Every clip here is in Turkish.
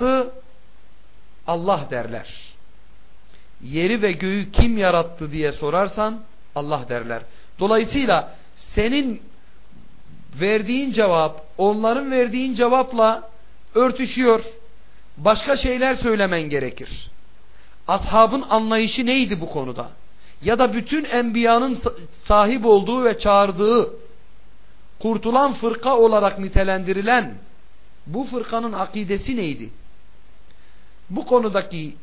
yarattı? Allah derler. Yeri ve göğü kim yarattı diye sorarsan Allah derler. Dolayısıyla senin verdiğin cevap onların verdiğin cevapla örtüşüyor. Başka şeyler söylemen gerekir. Ashabın anlayışı neydi bu konuda? Ya da bütün enbiyanın sahip olduğu ve çağırdığı kurtulan fırka olarak nitelendirilen bu fırkanın akidesi neydi? Bu konudaki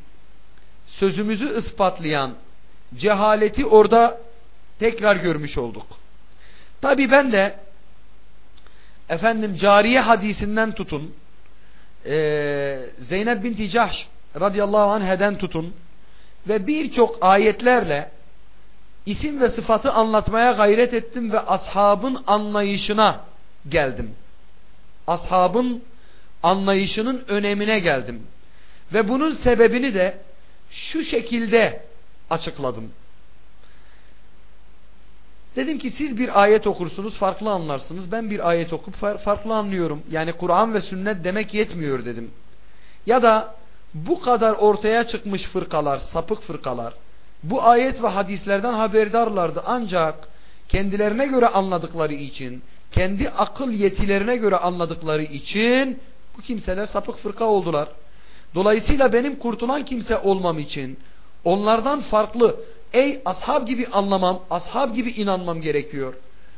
sözümüzü ispatlayan cehaleti orada tekrar görmüş olduk. Tabi ben de efendim cariye hadisinden tutun e, Zeynep binti Cahş radıyallahu anheden tutun ve birçok ayetlerle isim ve sıfatı anlatmaya gayret ettim ve ashabın anlayışına geldim. Ashabın anlayışının önemine geldim. Ve bunun sebebini de şu şekilde açıkladım. Dedim ki siz bir ayet okursunuz farklı anlarsınız. Ben bir ayet okup farklı anlıyorum. Yani Kur'an ve sünnet demek yetmiyor dedim. Ya da bu kadar ortaya çıkmış fırkalar, sapık fırkalar bu ayet ve hadislerden haberdarlardı. Ancak kendilerine göre anladıkları için, kendi akıl yetilerine göre anladıkları için bu kimseler sapık fırka oldular. Dolayısıyla benim kurtulan kimse olmam için onlardan farklı ey ashab gibi anlamam, ashab gibi inanmam gerekiyor.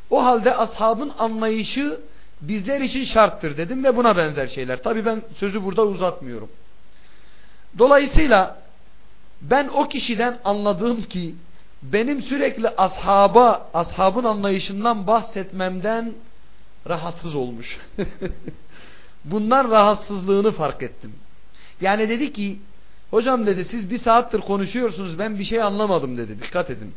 O halde ashabın anlayışı bizler için şarttır dedim ve buna benzer şeyler. Tabi ben sözü burada uzatmıyorum. Dolayısıyla ben o kişiden anladığım ki benim sürekli ashaba, ashabın anlayışından bahsetmemden rahatsız olmuş. Bundan rahatsızlığını fark ettim. Yani dedi ki hocam dedi siz bir saattir konuşuyorsunuz ben bir şey anlamadım dedi. Dikkat edin.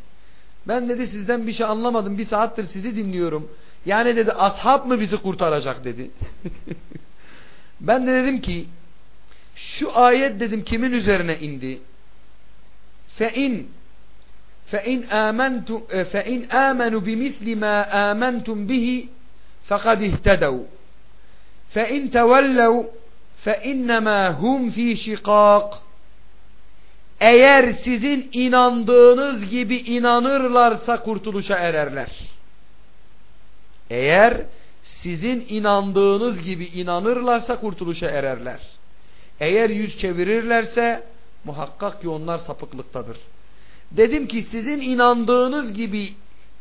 Ben dedi sizden bir şey anlamadım bir saattir sizi dinliyorum. Yani dedi ashab mı bizi kurtaracak dedi. ben de dedim ki şu ayet dedim kimin üzerine indi? فَاِنْ فَاِنْ آمَنْتُمْ فَاِنْ آمَنُوا بِمِثْلِ مَا آمَنْتُمْ بِهِ فَقَدْ اِهْتَدَوْا فَاِنْ تَوَلَّوْا fe innemâ hum fî şikâk eğer sizin inandığınız gibi inanırlarsa kurtuluşa ererler. Eğer sizin inandığınız gibi inanırlarsa kurtuluşa ererler. Eğer yüz çevirirlerse muhakkak ki onlar sapıklıktadır. Dedim ki sizin inandığınız gibi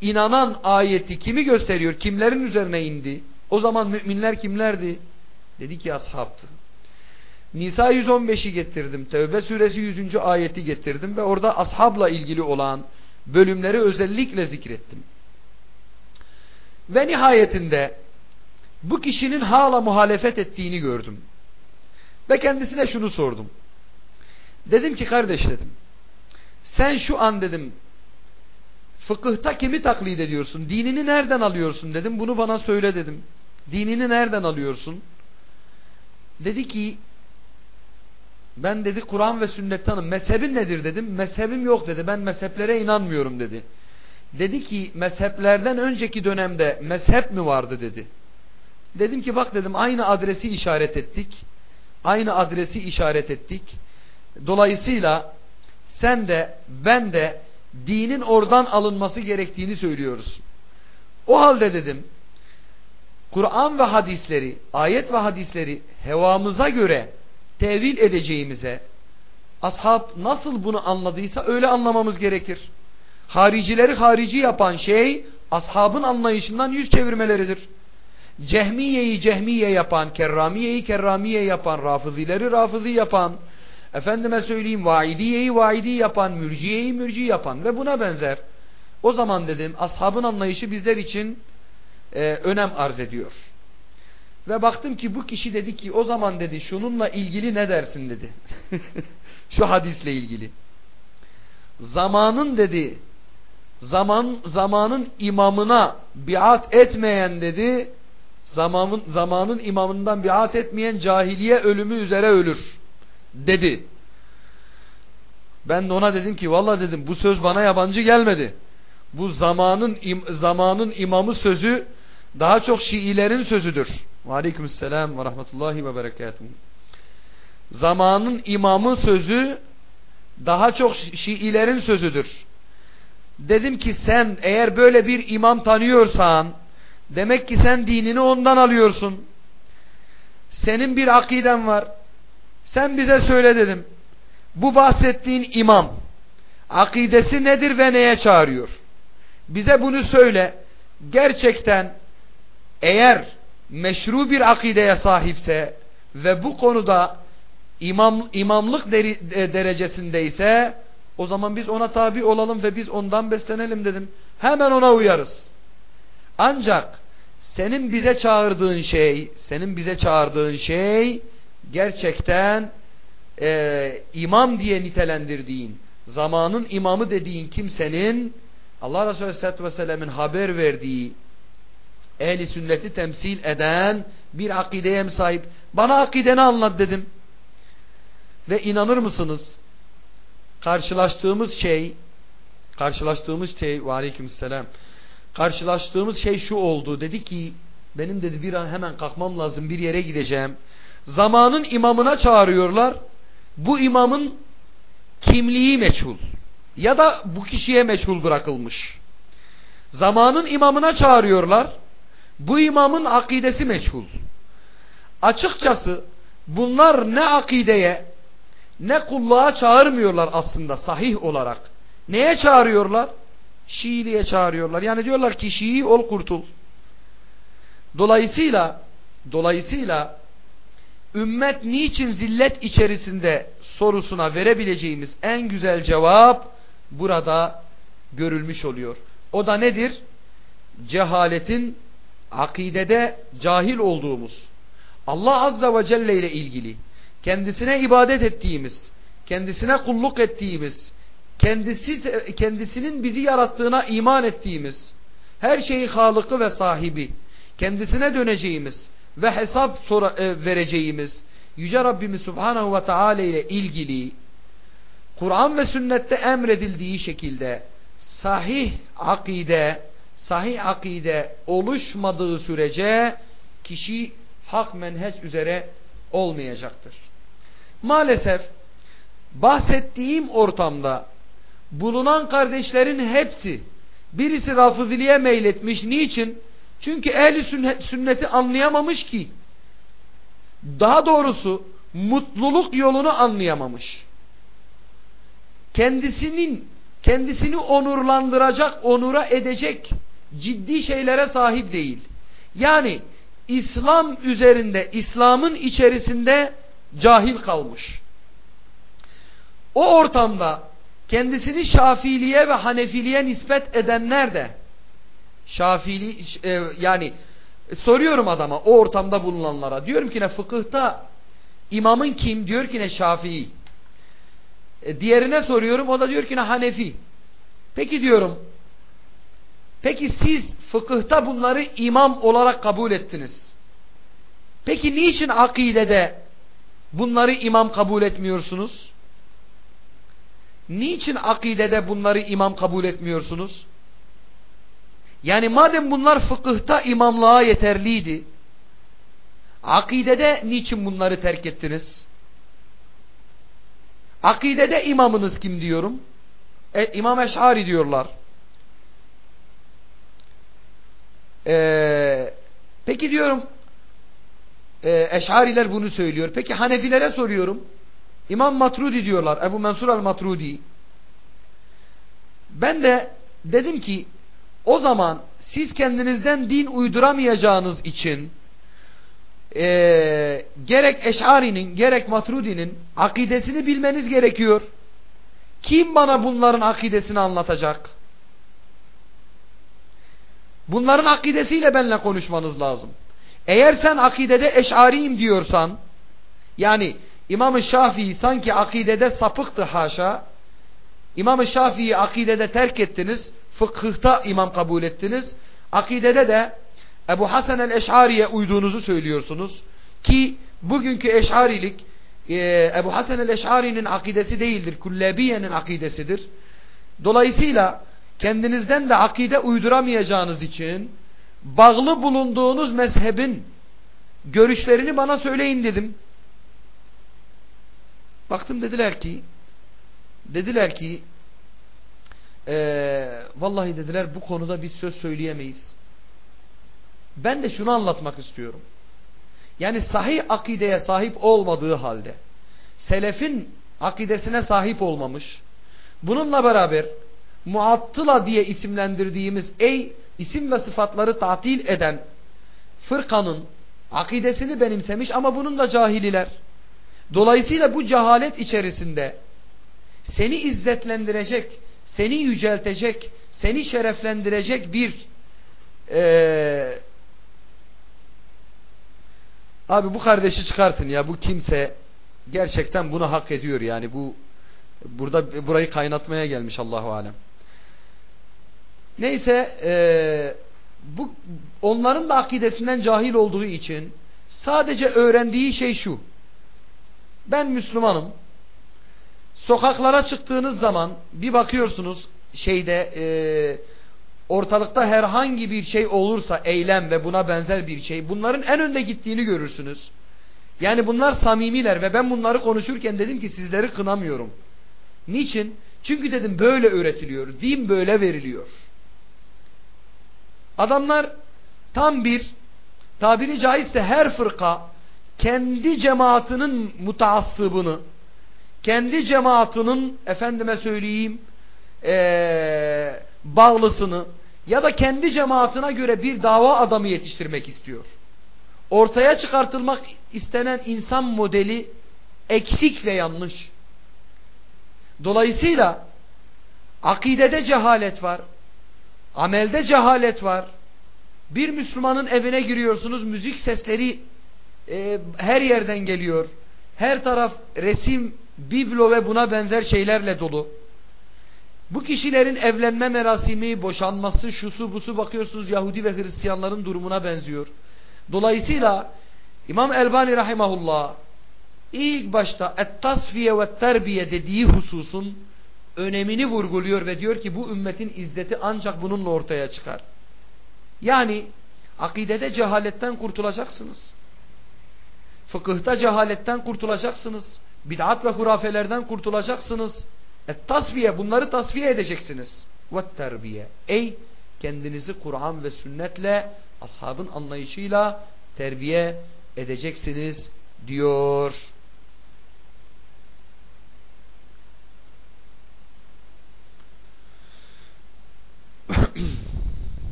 inanan ayeti kimi gösteriyor? Kimlerin üzerine indi? O zaman müminler kimlerdi? Dedi ki ashabtı. Nisa 115'i getirdim. Tevbe suresi 100. ayeti getirdim ve orada ashabla ilgili olan bölümleri özellikle zikrettim. Ve nihayetinde bu kişinin hala muhalefet ettiğini gördüm. Ve kendisine şunu sordum. Dedim ki kardeş dedim. Sen şu an dedim fıkıhta kimi taklit ediyorsun? Dinini nereden alıyorsun dedim. Bunu bana söyle dedim. Dinini nereden alıyorsun? Dedi ki ben dedi Kur'an ve sünnetanım. Mezhebin nedir dedim. Mezhebim yok dedi. Ben mezheplere inanmıyorum dedi. Dedi ki mezheplerden önceki dönemde mezhep mi vardı dedi. Dedim ki bak dedim aynı adresi işaret ettik. Aynı adresi işaret ettik. Dolayısıyla sen de ben de dinin oradan alınması gerektiğini söylüyoruz. O halde dedim Kur'an ve hadisleri, ayet ve hadisleri hevamıza göre tevil edeceğimize ashab nasıl bunu anladıysa öyle anlamamız gerekir. Haricileri harici yapan şey ashabın anlayışından yüz çevirmeleridir. Cehmiye'yi cehmiye yapan, kerramiyeyi kerramiye yapan, rafızileri rafızi yapan, efendime söyleyeyim vaidiyeyi vaidi yapan, mürciyeyi mürci yapan ve buna benzer. O zaman dedim ashabın anlayışı bizler için e, önem arz ediyor. Ve baktım ki bu kişi dedi ki o zaman dedi şununla ilgili ne dersin dedi. Şu hadisle ilgili. Zamanın dedi zaman zamanın imamına biat etmeyen dedi zamanın zamanın imamından biat etmeyen cahiliye ölümü üzere ölür dedi. Ben de ona dedim ki valla dedim bu söz bana yabancı gelmedi. Bu zamanın im, zamanın imamı sözü daha çok Şiilerin sözüdür. Ve aleykümselam ve rahmetullahi ve berekatuhu. zamanın imamı sözü daha çok Şiilerin sözüdür. Dedim ki sen eğer böyle bir imam tanıyorsan demek ki sen dinini ondan alıyorsun. Senin bir akiden var. Sen bize söyle dedim. Bu bahsettiğin imam akidesi nedir ve neye çağırıyor? Bize bunu söyle. Gerçekten eğer meşru bir akideye sahipse ve bu konuda imam, imamlık deri, e, o zaman biz ona tabi olalım ve biz ondan beslenelim dedim. Hemen ona uyarız. Ancak senin bize çağırdığın şey, senin bize çağırdığın şey gerçekten e, imam diye nitelendirdiğin, zamanın imamı dediğin kimsenin Allah Resulü Aleyhisselatü Vesselam'ın haber verdiği ehli sünneti temsil eden bir akideye mi sahip? Bana akideni anlat dedim. Ve inanır mısınız? Karşılaştığımız şey karşılaştığımız şey ve aleykümselam karşılaştığımız şey şu oldu. Dedi ki benim dedi bir an hemen kalkmam lazım bir yere gideceğim. Zamanın imamına çağırıyorlar. Bu imamın kimliği meçhul. Ya da bu kişiye meçhul bırakılmış. Zamanın imamına çağırıyorlar. Bu imamın akidesi meçhul. Açıkçası bunlar ne akideye ne kulluğa çağırmıyorlar aslında sahih olarak. Neye çağırıyorlar? Şiiliğe çağırıyorlar. Yani diyorlar ki Şii ol kurtul. Dolayısıyla dolayısıyla ümmet niçin zillet içerisinde sorusuna verebileceğimiz en güzel cevap burada görülmüş oluyor. O da nedir? Cehaletin akidede cahil olduğumuz, Allah Azza ve Celle ile ilgili, kendisine ibadet ettiğimiz, kendisine kulluk ettiğimiz, kendisi, kendisinin bizi yarattığına iman ettiğimiz, her şeyin halıkı ve sahibi, kendisine döneceğimiz ve hesap sonra, e, vereceğimiz Yüce Rabbimiz Subhanahu ve Teala ile ilgili Kur'an ve sünnette emredildiği şekilde sahih akide sahih akide oluşmadığı sürece kişi hak menheç üzere olmayacaktır. Maalesef bahsettiğim ortamda bulunan kardeşlerin hepsi birisi rafıziliğe meyletmiş. Niçin? Çünkü ehli sünnet, sünneti anlayamamış ki. Daha doğrusu mutluluk yolunu anlayamamış. Kendisinin kendisini onurlandıracak, onura edecek ciddi şeylere sahip değil. Yani İslam üzerinde, İslam'ın içerisinde cahil kalmış. O ortamda kendisini Şafiliğe ve Hanefiliğe nispet edenler de Şafili e, yani soruyorum adama o ortamda bulunanlara diyorum ki ne fıkıhta imamın kim diyor ki ne Şafii e, diğerine soruyorum o da diyor ki ne Hanefi peki diyorum peki siz fıkıhta bunları imam olarak kabul ettiniz peki niçin akidede bunları imam kabul etmiyorsunuz niçin akidede bunları imam kabul etmiyorsunuz yani madem bunlar fıkıhta imamlığa yeterliydi, akidede niçin bunları terk ettiniz? Akidede imamınız kim diyorum? E, İmam Eş'ari diyorlar. Ee, peki diyorum e, Eş'ariler bunu söylüyor. Peki Hanefilere soruyorum. İmam Matrudi diyorlar. Ebu Mansur el-Matrudi. Ben de dedim ki o zaman siz kendinizden din uyduramayacağınız için e, gerek Eş'ari'nin gerek Matrudi'nin akidesini bilmeniz gerekiyor. Kim bana bunların akidesini anlatacak? Bunların akidesiyle benimle konuşmanız lazım. Eğer sen akidede eş'ariyim diyorsan yani İmam-ı Şafii sanki akidede sapıktı haşa İmam-ı Şafii'yi akidede terk ettiniz fıkıhta imam kabul ettiniz. Akidede de Ebu Hasan el-Eş'ari'ye uyduğunuzu söylüyorsunuz. Ki bugünkü eş'arilik e, Ebu Hasan el-Eş'ari'nin akidesi değildir. Kullebiye'nin akidesidir. Dolayısıyla kendinizden de akide uyduramayacağınız için bağlı bulunduğunuz mezhebin görüşlerini bana söyleyin dedim. Baktım dediler ki dediler ki ee, vallahi dediler bu konuda biz söz söyleyemeyiz. Ben de şunu anlatmak istiyorum. Yani sahih akideye sahip olmadığı halde selefin akidesine sahip olmamış. Bununla beraber muattıla diye isimlendirdiğimiz ey isim ve sıfatları tatil eden fırkanın akidesini benimsemiş ama bunun da cahililer. Dolayısıyla bu cehalet içerisinde seni izzetlendirecek, seni yüceltecek, seni şereflendirecek bir e, abi bu kardeşi çıkartın ya bu kimse gerçekten bunu hak ediyor yani bu burada burayı kaynatmaya gelmiş Allahu alem. Neyse e, bu onların da akidesinden cahil olduğu için sadece öğrendiği şey şu. Ben Müslümanım. Sokaklara çıktığınız zaman bir bakıyorsunuz şeyde e, ortalıkta herhangi bir şey olursa eylem ve buna benzer bir şey bunların en önde gittiğini görürsünüz. Yani bunlar samimiler ve ben bunları konuşurken dedim ki sizleri kınamıyorum. Niçin? Çünkü dedim böyle öğretiliyor. Din böyle veriliyor. Adamlar tam bir tabiri caizse her fırka kendi cemaatinin mutaassıbını kendi cemaatinin efendime söyleyeyim ee, bağlısını ya da kendi cemaatine göre bir dava adamı yetiştirmek istiyor. Ortaya çıkartılmak istenen insan modeli eksik ve yanlış. Dolayısıyla akidede cehalet var. Amelde cehalet var. Bir Müslümanın evine giriyorsunuz müzik sesleri e, her yerden geliyor. Her taraf resim, biblo ve buna benzer şeylerle dolu. Bu kişilerin evlenme merasimi, boşanması, şusu busu bakıyorsunuz Yahudi ve Hristiyanların durumuna benziyor. Dolayısıyla İmam Elbani Rahimahullah ilk başta et-tasfiye ve terbiye dediği hususun önemini vurguluyor ve diyor ki bu ümmetin izzeti ancak bununla ortaya çıkar. Yani akidede cehaletten kurtulacaksınız. Fıkıhta cehaletten kurtulacaksınız. Bid'at ve hurafelerden kurtulacaksınız. Et tasfiye bunları tasfiye edeceksiniz. Ve terbiye. Ey kendinizi Kur'an ve sünnetle ashabın anlayışıyla terbiye edeceksiniz diyor.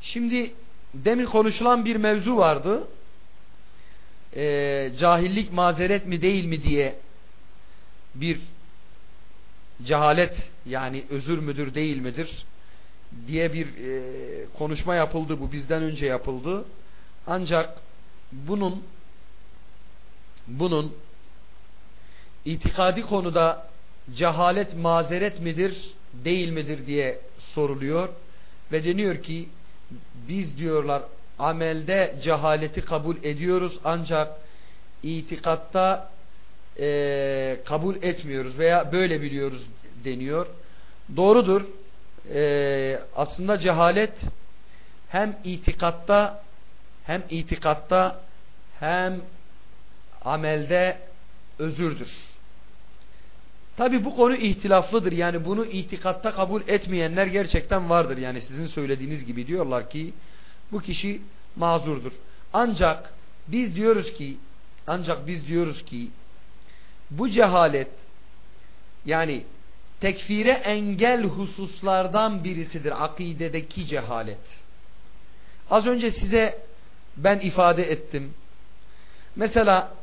Şimdi demin konuşulan bir mevzu vardı. Ee, cahillik mazeret mi değil mi diye bir cehalet yani özür müdür değil midir diye bir e, konuşma yapıldı. Bu bizden önce yapıldı. Ancak bunun bunun itikadi konuda cehalet mazeret midir değil midir diye soruluyor ve deniyor ki biz diyorlar amelde cehaleti kabul ediyoruz ancak itikatta e, kabul etmiyoruz veya böyle biliyoruz deniyor. Doğrudur. E, aslında cehalet hem itikatta hem itikatta hem amelde özürdür. Tabi bu konu ihtilaflıdır. Yani bunu itikatta kabul etmeyenler gerçekten vardır. Yani sizin söylediğiniz gibi diyorlar ki bu kişi mazurdur. Ancak biz diyoruz ki ancak biz diyoruz ki bu cehalet yani tekfire engel hususlardan birisidir akidedeki cehalet. Az önce size ben ifade ettim. Mesela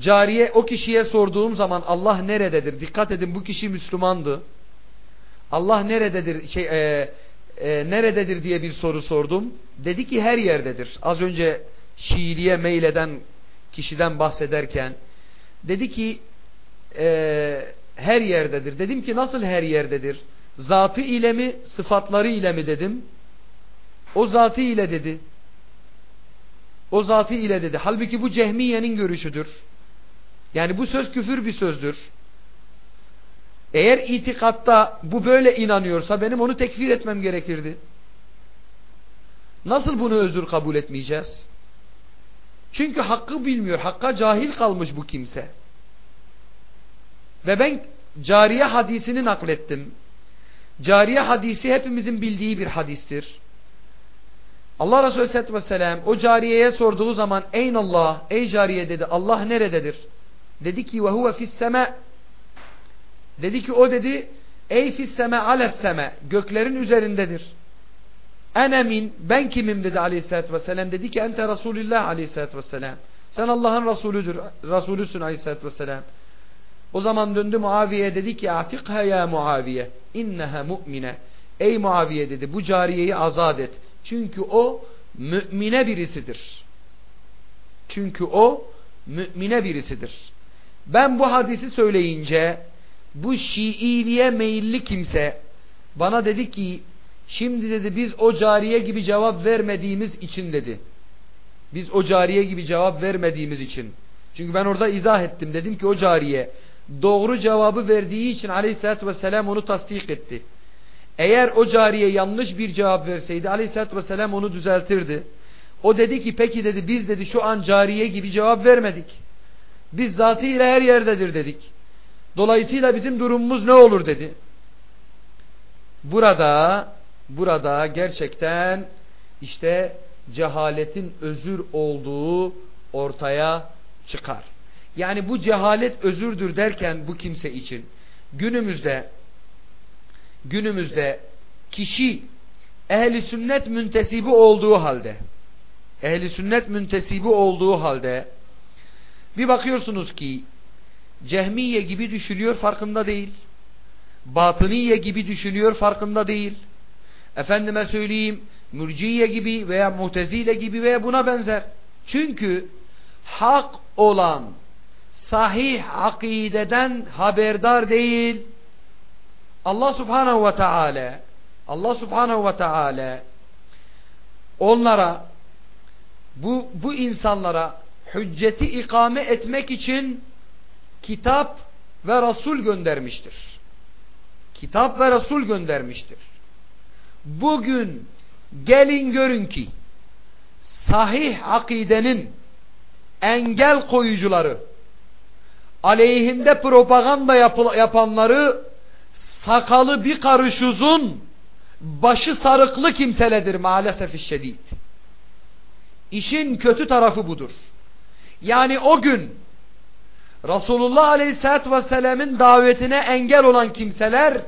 cariye o kişiye sorduğum zaman Allah nerededir? Dikkat edin bu kişi Müslümandı. Allah nerededir? Şey e, e, nerededir diye bir soru sordum. Dedi ki her yerdedir. Az önce Şiiliğe meyleden kişiden bahsederken dedi ki e, her yerdedir. Dedim ki nasıl her yerdedir? Zatı ile mi sıfatları ile mi dedim. O zatı ile dedi. O zatı ile dedi. Halbuki bu Cehmiye'nin görüşüdür. Yani bu söz küfür bir sözdür. Eğer itikatta bu böyle inanıyorsa benim onu tekfir etmem gerekirdi. Nasıl bunu özür kabul etmeyeceğiz? Çünkü hakkı bilmiyor. Hakka cahil kalmış bu kimse. Ve ben cariye hadisini naklettim. Cariye hadisi hepimizin bildiği bir hadistir. Allah Resulü Aleyhisselatü Vesselam o cariyeye sorduğu zaman Eyn Allah, ey cariye dedi Allah nerededir? Dedi ki ve huve fis sema. Dedi ki o dedi ey fis sema ales sema göklerin üzerindedir. Ene min ben kimim dedi Aleyhisselatü Vesselam dedi ki ente Resulullah Aleyhisselatü Vesselam. Sen Allah'ın Resulüdür, Resulüsün Aleyhisselatü Vesselam. O zaman döndü Muaviye dedi ki atikha ya Muaviye inneha mu'mine. Ey Muaviye dedi bu cariyeyi azat et. Çünkü o mümine birisidir. Çünkü o mümine birisidir. Ben bu hadisi söyleyince bu Şiiliğe meyilli kimse bana dedi ki şimdi dedi biz o cariye gibi cevap vermediğimiz için dedi. Biz o cariye gibi cevap vermediğimiz için. Çünkü ben orada izah ettim. Dedim ki o cariye doğru cevabı verdiği için aleyhissalatü vesselam onu tasdik etti. Eğer o cariye yanlış bir cevap verseydi aleyhissalatü vesselam onu düzeltirdi. O dedi ki peki dedi biz dedi şu an cariye gibi cevap vermedik. Biz zatıyla her yerdedir dedik. Dolayısıyla bizim durumumuz ne olur dedi. Burada burada gerçekten işte cehaletin özür olduğu ortaya çıkar. Yani bu cehalet özürdür derken bu kimse için günümüzde günümüzde kişi ehli sünnet müntesibi olduğu halde ehli sünnet müntesibi olduğu halde bir bakıyorsunuz ki Cehmiye gibi düşünüyor farkında değil. Batıniye gibi düşünüyor farkında değil. Efendime söyleyeyim Mürciye gibi veya Mutezile gibi veya buna benzer. Çünkü hak olan sahih akideden haberdar değil. Allah subhanehu ve teala Allah subhanehu ve teala onlara bu, bu insanlara hücceti ikame etmek için kitap ve Resul göndermiştir. Kitap ve Resul göndermiştir. Bugün gelin görün ki sahih akidenin engel koyucuları aleyhinde propaganda yapanları sakalı bir karış uzun başı sarıklı kimseledir maalesef şiddet. İşin kötü tarafı budur. Yani o gün Resulullah Aleyhisselatü Vesselam'ın davetine engel olan kimseler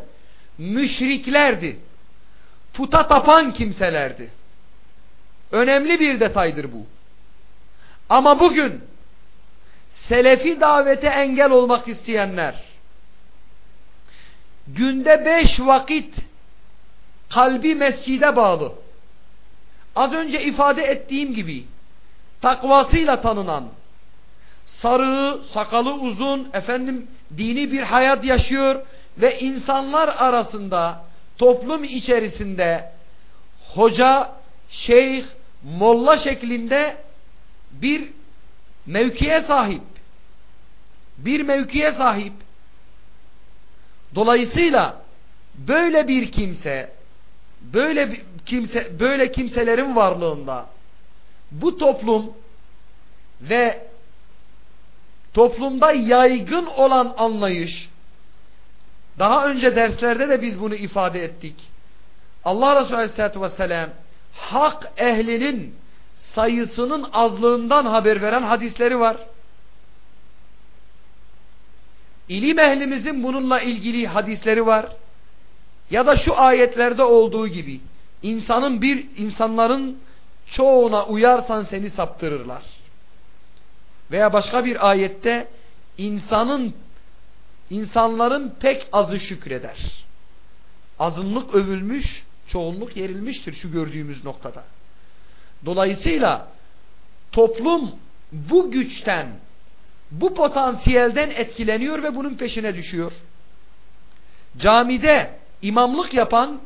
müşriklerdi. Puta tapan kimselerdi. Önemli bir detaydır bu. Ama bugün Selefi davete engel olmak isteyenler günde beş vakit kalbi mescide bağlı az önce ifade ettiğim gibi takvasıyla tanınan sarığı, sakalı uzun, efendim dini bir hayat yaşıyor ve insanlar arasında toplum içerisinde hoca, şeyh, molla şeklinde bir mevkiye sahip. Bir mevkiye sahip. Dolayısıyla böyle bir kimse böyle bir kimse böyle kimselerin varlığında bu toplum ve toplumda yaygın olan anlayış daha önce derslerde de biz bunu ifade ettik. Allah Resulü Aleyhisselatü Vesselam hak ehlinin sayısının azlığından haber veren hadisleri var. İlim ehlimizin bununla ilgili hadisleri var. Ya da şu ayetlerde olduğu gibi insanın bir insanların çoğuna uyarsan seni saptırırlar. Veya başka bir ayette insanın insanların pek azı şükreder. Azınlık övülmüş, çoğunluk yerilmiştir şu gördüğümüz noktada. Dolayısıyla toplum bu güçten, bu potansiyelden etkileniyor ve bunun peşine düşüyor. Camide imamlık yapan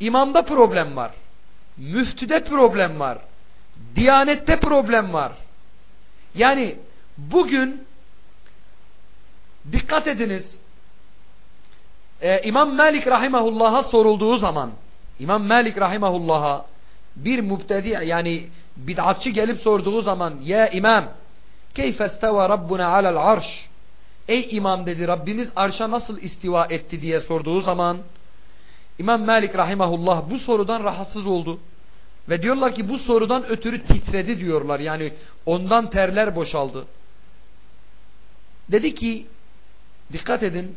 imamda problem var. Müftüde problem var. Diyanette problem var. Yani bugün dikkat ediniz. E, İmam Malik Rahimahullah'a sorulduğu zaman İmam Malik Rahimahullah'a bir mübtedi yani bid'atçı gelip sorduğu zaman ya imam keyfe isteva rabbuna alel arş? Ey imam dedi Rabbimiz arşa nasıl istiva etti? diye sorduğu zaman İmam Malik rahimahullah bu sorudan rahatsız oldu. Ve diyorlar ki bu sorudan ötürü titredi diyorlar. Yani ondan terler boşaldı. Dedi ki dikkat edin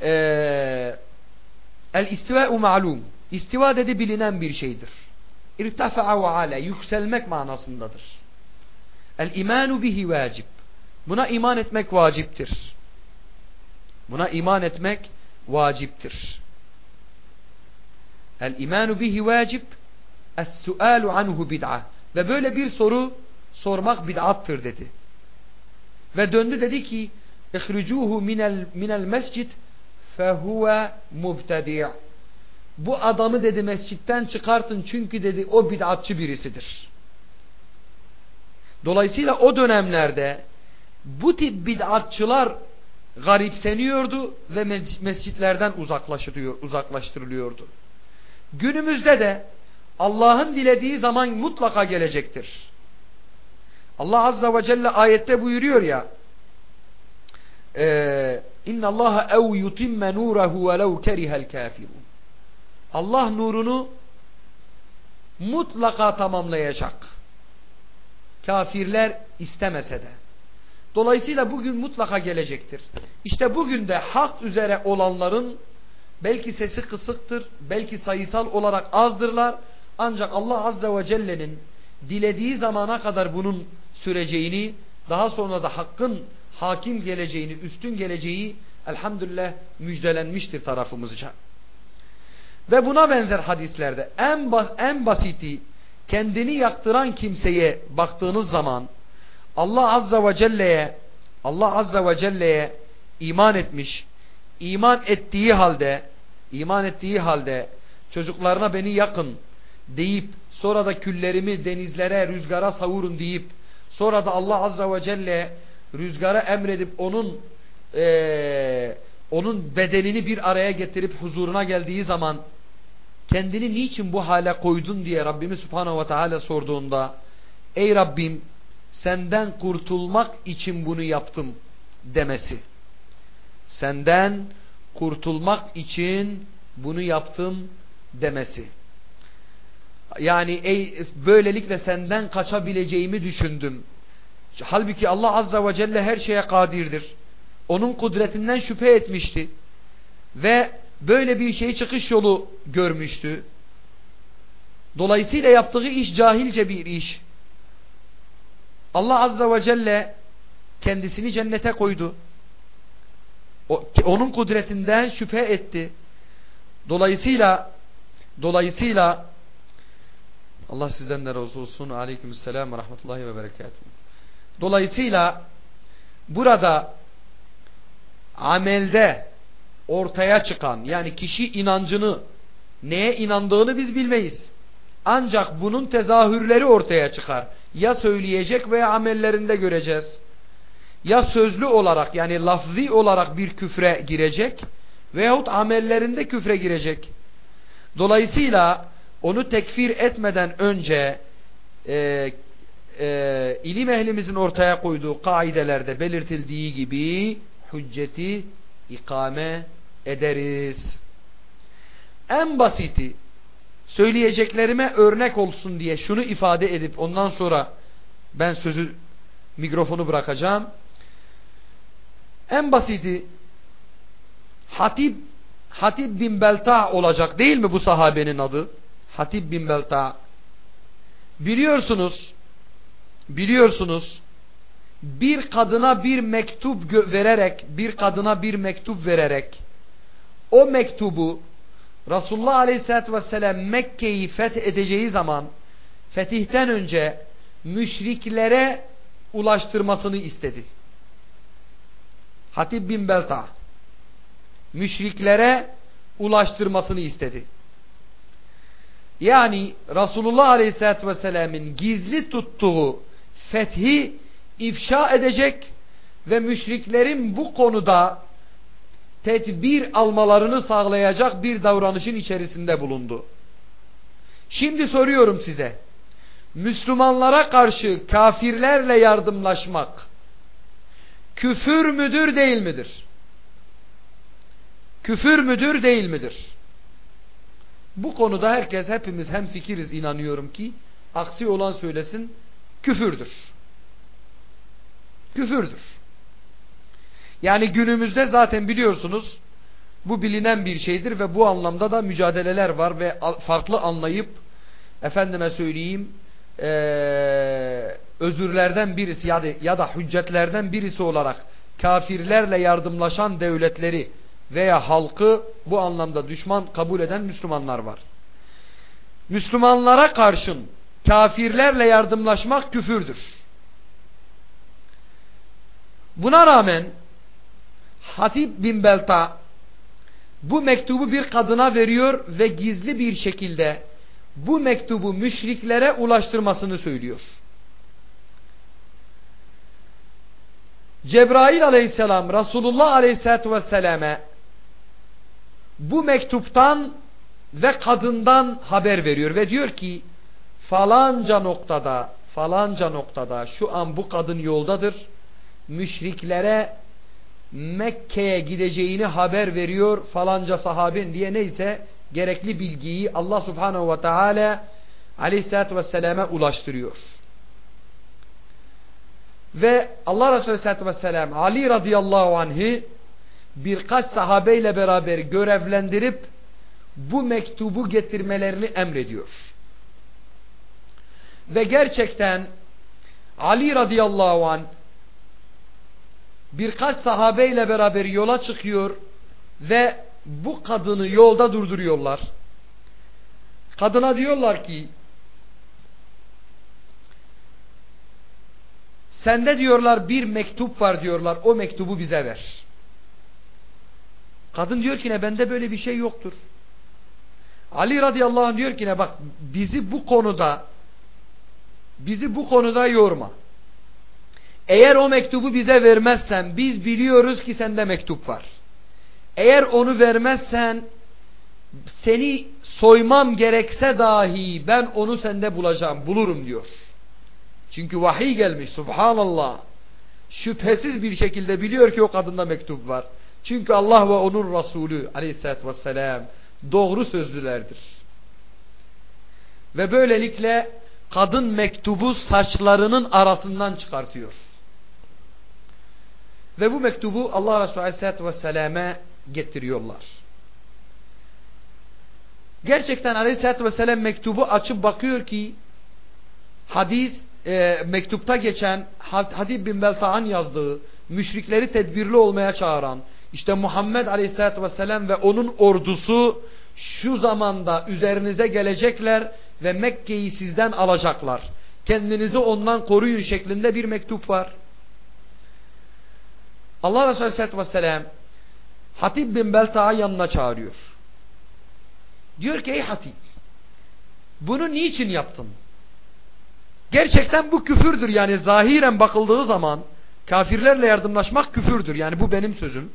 ee, el istiva'u ma'lum istiva dedi bilinen bir şeydir. İrtafa'a ve ala yükselmek manasındadır. El imanu bihi vacib. Buna iman etmek vaciptir. Buna iman etmek vaciptir. El imanu bihi vacib. Es-sualu anhu bid'a. Ve böyle bir soru sormak bid'attır dedi. Ve döndü dedi ki ihricuhu minel minel mescid fehuve mubtedi' bu adamı dedi mescitten çıkartın çünkü dedi o bid'atçı birisidir. Dolayısıyla o dönemlerde bu tip bid'atçılar garipseniyordu ve mescitlerden uzaklaştırılıyordu. Günümüzde de Allah'ın dilediği zaman mutlaka gelecektir. Allah Azza ve Celle ayette buyuruyor ya Allah ev yutimme nurehu ve lev kerihel kafirun Allah nurunu mutlaka tamamlayacak. Kafirler istemese de. Dolayısıyla bugün mutlaka gelecektir. İşte bugün de hak üzere olanların belki sesi kısıktır, belki sayısal olarak azdırlar. Ancak Allah Azze ve Celle'nin dilediği zamana kadar bunun süreceğini, daha sonra da hakkın hakim geleceğini, üstün geleceği elhamdülillah müjdelenmiştir tarafımızca. Ve buna benzer hadislerde en, bas en basiti kendini yaktıran kimseye baktığınız zaman Allah Azza ve Celle'ye Allah Azza ve Celle'ye iman etmiş, iman ettiği halde iman ettiği halde çocuklarına beni yakın deyip sonra da küllerimi denizlere, rüzgara savurun deyip sonra da Allah Azza ve Celle rüzgara emredip onun ee, onun bedenini bir araya getirip huzuruna geldiği zaman kendini niçin bu hale koydun diye Rabbimiz Subhanahu ve Teala sorduğunda ey Rabbim senden kurtulmak için bunu yaptım demesi. Senden kurtulmak için bunu yaptım demesi. Yani ey böylelikle senden kaçabileceğimi düşündüm. Halbuki Allah Azza ve Celle her şeye kadirdir. Onun kudretinden şüphe etmişti. Ve böyle bir şey çıkış yolu görmüştü. Dolayısıyla yaptığı iş cahilce bir iş. Allah Azza ve Celle kendisini cennete koydu. Onun kudretinden şüphe etti. Dolayısıyla dolayısıyla Allah sizden de razı olsun. Aleykümselam ve rahmetullahi ve berekatuhu. Dolayısıyla burada amelde ortaya çıkan yani kişi inancını neye inandığını biz bilmeyiz. Ancak bunun tezahürleri ortaya çıkar. Ya söyleyecek veya amellerinde göreceğiz. Ya sözlü olarak yani lafzi olarak bir küfre girecek veyahut amellerinde küfre girecek. Dolayısıyla onu tekfir etmeden önce e, e, ilim ehlimizin ortaya koyduğu kaidelerde belirtildiği gibi hücceti ikame ederiz. En basiti söyleyeceklerime örnek olsun diye şunu ifade edip ondan sonra ben sözü mikrofonu bırakacağım. En basiti Hatib Hatib bin Belta olacak değil mi bu sahabenin adı? Hatib bin Belta. Biliyorsunuz biliyorsunuz bir kadına bir mektup vererek bir kadına bir mektup vererek o mektubu Resulullah Aleyhisselatü Vesselam Mekke'yi fethedeceği zaman fetihten önce müşriklere ulaştırmasını istedi. Hatib bin Belta müşriklere ulaştırmasını istedi. Yani Resulullah Aleyhisselatü Vesselam'ın gizli tuttuğu fethi ifşa edecek ve müşriklerin bu konuda tedbir almalarını sağlayacak bir davranışın içerisinde bulundu. Şimdi soruyorum size. Müslümanlara karşı kafirlerle yardımlaşmak küfür müdür değil midir? Küfür müdür değil midir? Bu konuda herkes hepimiz hem fikiriz inanıyorum ki aksi olan söylesin küfürdür. Küfürdür. Yani günümüzde zaten biliyorsunuz bu bilinen bir şeydir ve bu anlamda da mücadeleler var ve farklı anlayıp efendime söyleyeyim ee, özürlerden birisi ya da, ya da hüccetlerden birisi olarak kafirlerle yardımlaşan devletleri veya halkı bu anlamda düşman kabul eden Müslümanlar var. Müslümanlara karşın kafirlerle yardımlaşmak küfürdür. Buna rağmen Hatip bin Belta bu mektubu bir kadına veriyor ve gizli bir şekilde bu mektubu müşriklere ulaştırmasını söylüyor. Cebrail aleyhisselam Resulullah aleyhisselatü vesselam'e bu mektuptan ve kadından haber veriyor ve diyor ki falanca noktada falanca noktada şu an bu kadın yoldadır müşriklere Mekke'ye gideceğini haber veriyor falanca sahabin diye neyse gerekli bilgiyi Allah subhanehu ve teala aleyhissalatü vesselam'a ulaştırıyor. Ve Allah Resulü aleyhissalatü vesselam Ali radıyallahu anh'i birkaç sahabeyle beraber görevlendirip bu mektubu getirmelerini emrediyor. Ve gerçekten Ali radıyallahu anh birkaç sahabeyle beraber yola çıkıyor ve bu kadını yolda durduruyorlar. Kadına diyorlar ki sende diyorlar bir mektup var diyorlar o mektubu bize ver. Kadın diyor ki ne bende böyle bir şey yoktur. Ali radıyallahu anh diyor ki ne bak bizi bu konuda bizi bu konuda yorma. Eğer o mektubu bize vermezsen biz biliyoruz ki sende mektup var. Eğer onu vermezsen seni soymam gerekse dahi ben onu sende bulacağım, bulurum diyor. Çünkü vahiy gelmiş subhanallah. Şüphesiz bir şekilde biliyor ki o kadında mektup var. Çünkü Allah ve onun Resulü aleyhissalatü vesselam doğru sözlülerdir. Ve böylelikle kadın mektubu saçlarının arasından çıkartıyor. Ve bu mektubu Allah Resulü aleyhissalatü vesselam'e getiriyorlar. Gerçekten aleyhissalatü vesselam mektubu açıp bakıyor ki hadis e, mektupta geçen Hadib bin Belsa'an yazdığı müşrikleri tedbirli olmaya çağıran işte Muhammed aleyhissalatü vesselam ve onun ordusu şu zamanda üzerinize gelecekler ve Mekke'yi sizden alacaklar. Kendinizi ondan koruyun şeklinde bir mektup var. Allah Resulü aleyhissalatü vesselam Hatib bin Belta'yı yanına çağırıyor. Diyor ki ey Hatib bunu niçin yaptın? Gerçekten bu küfürdür yani zahiren bakıldığı zaman kafirlerle yardımlaşmak küfürdür. Yani bu benim sözüm.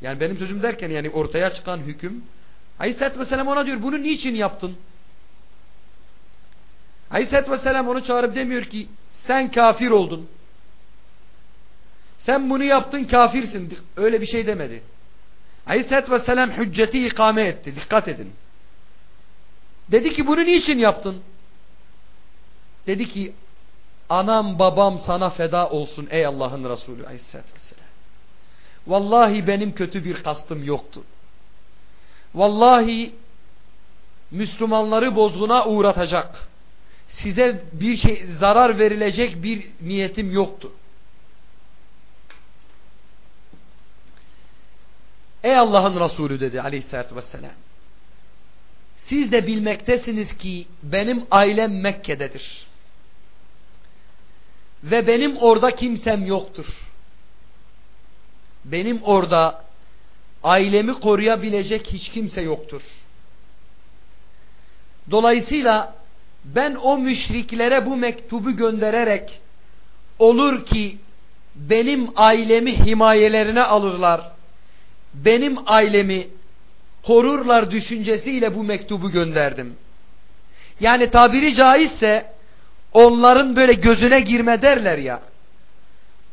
Yani benim sözüm derken yani ortaya çıkan hüküm. Aleyhisselatü Vesselam ona diyor bunu niçin yaptın? Aleyhisselatü Vesselam onu çağırıp demiyor ki sen kafir oldun. Sen bunu yaptın kafirsin. Öyle bir şey demedi. Aleyhisselatü Vesselam hücceti ikame etti. Dikkat edin. Dedi ki bunu niçin yaptın? Dedi ki anam babam sana feda olsun ey Allah'ın Resulü Aleyhisselatü Vesselam. Vallahi benim kötü bir kastım yoktu. Vallahi Müslümanları bozguna uğratacak, size bir şey zarar verilecek bir niyetim yoktu. Ey Allah'ın Resulü dedi aleyhissalatü vesselam. Siz de bilmektesiniz ki benim ailem Mekke'dedir. Ve benim orada kimsem yoktur. Benim orada ailemi koruyabilecek hiç kimse yoktur. Dolayısıyla ben o müşriklere bu mektubu göndererek olur ki benim ailemi himayelerine alırlar benim ailemi korurlar düşüncesiyle bu mektubu gönderdim. Yani tabiri caizse onların böyle gözüne girme derler ya.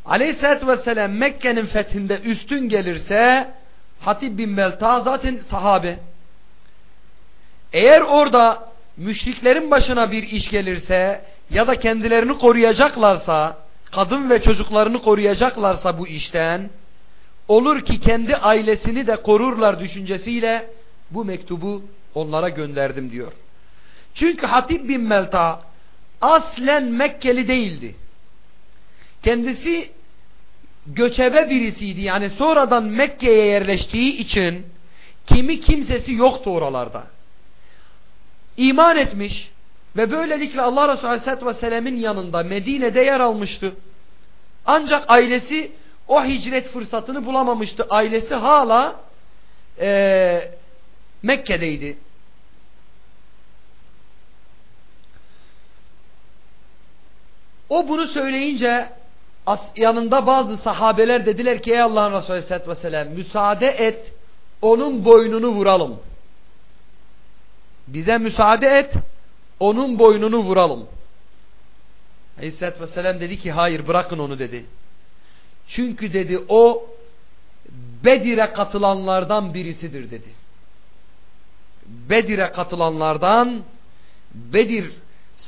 Aleyhisselatü Vesselam Mekke'nin fethinde üstün gelirse Hatib bin Melta zaten sahabe. Eğer orada müşriklerin başına bir iş gelirse ya da kendilerini koruyacaklarsa kadın ve çocuklarını koruyacaklarsa bu işten olur ki kendi ailesini de korurlar düşüncesiyle bu mektubu onlara gönderdim diyor. Çünkü Hatib bin Melta aslen Mekkeli değildi. Kendisi göçebe birisiydi. Yani sonradan Mekke'ye yerleştiği için kimi kimsesi yoktu oralarda. İman etmiş ve böylelikle Allah Resulü Aleyhisselatü Vesselam'ın yanında Medine'de yer almıştı. Ancak ailesi o hicret fırsatını bulamamıştı. Ailesi hala e, Mekke'deydi. O bunu söyleyince yanında bazı sahabeler dediler ki ey Allah'ın Resulü Aleyhisselatü Vesselam müsaade et onun boynunu vuralım. Bize müsaade et onun boynunu vuralım. Aleyhisselatü Vesselam dedi ki hayır bırakın onu dedi. Çünkü dedi o Bedir'e katılanlardan birisidir dedi. Bedir'e katılanlardan Bedir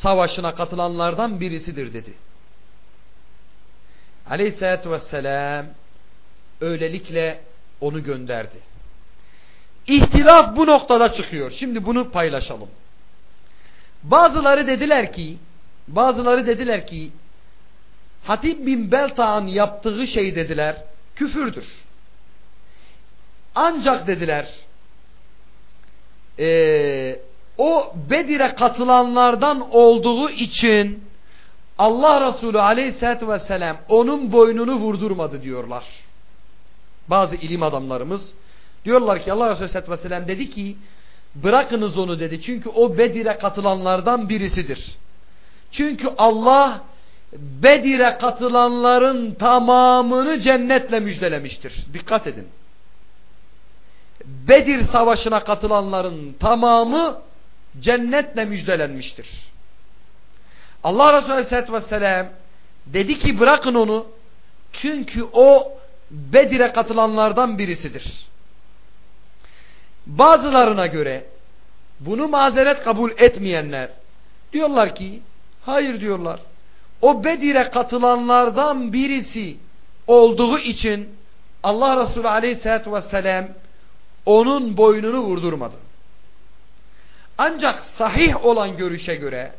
savaşına katılanlardan birisidir dedi. Aleyhisselatü Vesselam öylelikle onu gönderdi. İhtilaf bu noktada çıkıyor. Şimdi bunu paylaşalım. Bazıları dediler ki bazıları dediler ki Hatib bin Belta'nın yaptığı şey dediler küfürdür. Ancak dediler e, o Bedir'e katılanlardan olduğu için Allah Resulü aleyhissalatü vesselam onun boynunu vurdurmadı diyorlar. Bazı ilim adamlarımız diyorlar ki Allah Resulü aleyhissalatü vesselam dedi ki bırakınız onu dedi. Çünkü o Bedir'e katılanlardan birisidir. Çünkü Allah Bedir'e katılanların tamamını cennetle müjdelemiştir. Dikkat edin. Bedir savaşına katılanların tamamı cennetle müjdelenmiştir. Allah Resulü Aleyhisselatü Vesselam dedi ki bırakın onu çünkü o Bedir'e katılanlardan birisidir. Bazılarına göre bunu mazeret kabul etmeyenler diyorlar ki hayır diyorlar o Bedir'e katılanlardan birisi olduğu için Allah Resulü Aleyhisselatü Vesselam onun boynunu vurdurmadı. Ancak sahih olan görüşe göre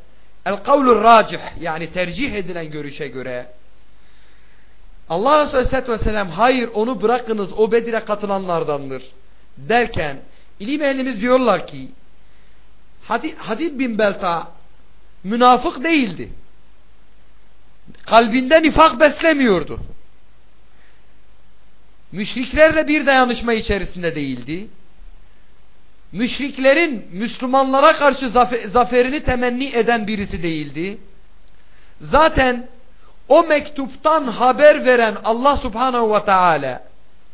el kavlur racih yani tercih edilen görüşe göre Allah Resulü Aleyhisselatü Vesselam hayır onu bırakınız o Bedir'e katılanlardandır derken ilim ehlimiz diyorlar ki Hadid bin Belta münafık değildi. Kalbinde nifak beslemiyordu. Müşriklerle bir dayanışma içerisinde değildi müşriklerin Müslümanlara karşı zaferini temenni eden birisi değildi. Zaten o mektuptan haber veren Allah subhanehu ve teala